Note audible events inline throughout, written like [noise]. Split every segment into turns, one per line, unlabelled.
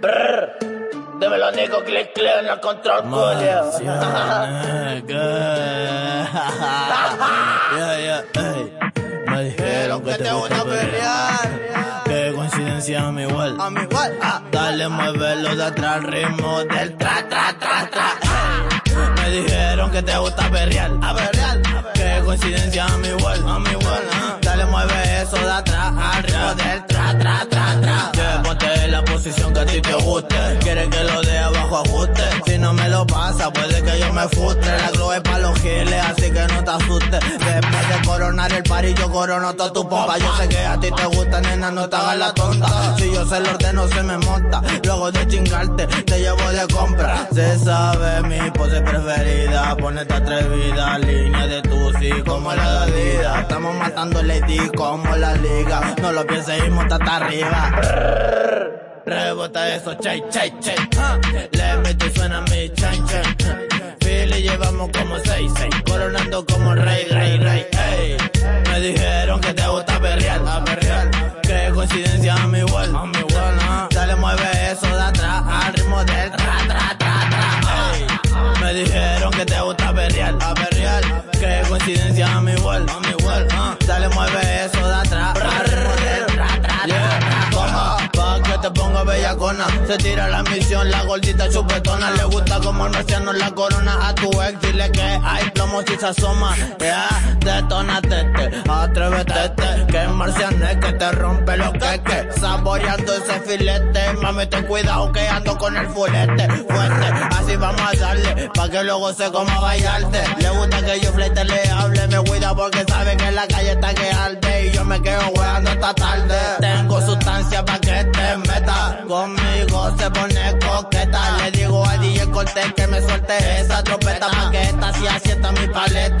Brr. Dímelo, Nico, click, click en el control, Julio. [laughs]
Yeah. Me dijeron que te gusta perrear. Qué coincidencia a mi igual.
A mi igual. Ah.
Dale, muévelo de atrás al ritmo del tra, tra, tra, tra. Me dijeron que te gusta perrear.
A perrear.
Qué coincidencia a mi igual.
A mi igual. ah.
Dale, mueve eso de atrás al ritmo del tra, posición que a ti te guste. Quieres que lo de abajo ajuste. Si no me lo pasa, puede que yo me frustre. La glow es pa' los giles, así que no te asustes. Después de coronar el par yo corono toda tu pompa. Yo sé que a ti te gusta, nena, no te hagas la tonta. Si yo se lo ordeno, se me monta. Luego de chingarte, te llevo de compra. Se sabe mi pose preferida. Ponete atrevida, línea de tu sí como la Adidas. Estamos matando Lady como la liga. No lo pienses y monta hasta arriba. Rebota eso, chay, chay, chay. Le meto y suena mi chan, chan. Philly llevamos como seis, seis. Coronando como rey, rey, rey. Ey. Me dijeron que te gusta perrear, a perrear. Qué coincidencia a mi igual, a mi igual, ah. Dale, mueve eso de atrás al ritmo del tra, tra, tra, tra. Ey. Me dijeron que te gusta perrear, a perrear. Qué coincidencia a mi igual, a mi igual, ah. Dale, mueve eso de atrás Se tira la misión, la gordita chupetona. Le gusta como marciano la corona. A tu ex dile que hay plomo si se asoma. Yeah, detonate, atrévete, que el marciano es que te rompe los queques. Saboreando ese filete, mami, ten cuidado que ando con el fulete. Fuerte, así vamos a darle, pa' que luego se coma bailarte. Le gusta que yo flete le hable, me cuida porque sabe que en la calle está que arde. Y yo me quedo weando hasta tarde. Se pone coqueta. Le digo a DJ Cortés que me suelte esa trompeta pa' que esta sí asienta mi paleta.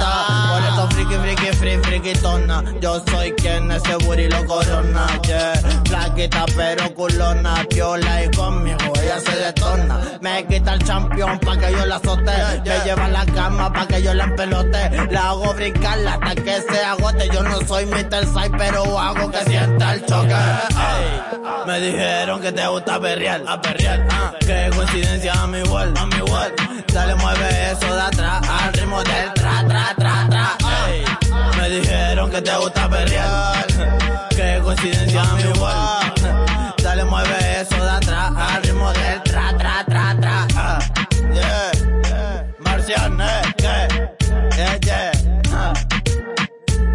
Yo soy quien ese booty lo corona. Yeah. Flaquita pero culona. Viola y conmigo ella se detona. Me quita el champion pa' que yo la azote. Me lleva a la cama pa' que yo la empelote. La hago brincarla hasta que se agote. Yo no soy Mr. Sai, pero hago que sienta el choque. Me dijeron que te gusta perrear, a perrear. ah. Qué coincidencia a mi igual, a mi igual. Dale, mueve eso de te gusta perrear. Qué coincidencia mi igual. Dale, mueve eso de atrás al ritmo del tra, tra, tra, tra. Ah. Yeah, yeah. Marciano, eh, que, yeah, yeah. Ah.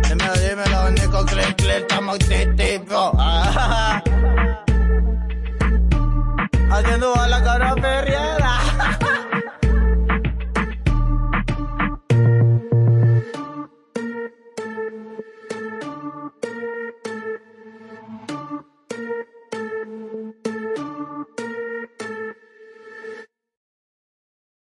Dímelo, dímelo, Nico Click, Click, estamos activos. Ah. Haciendo a la cara perriera.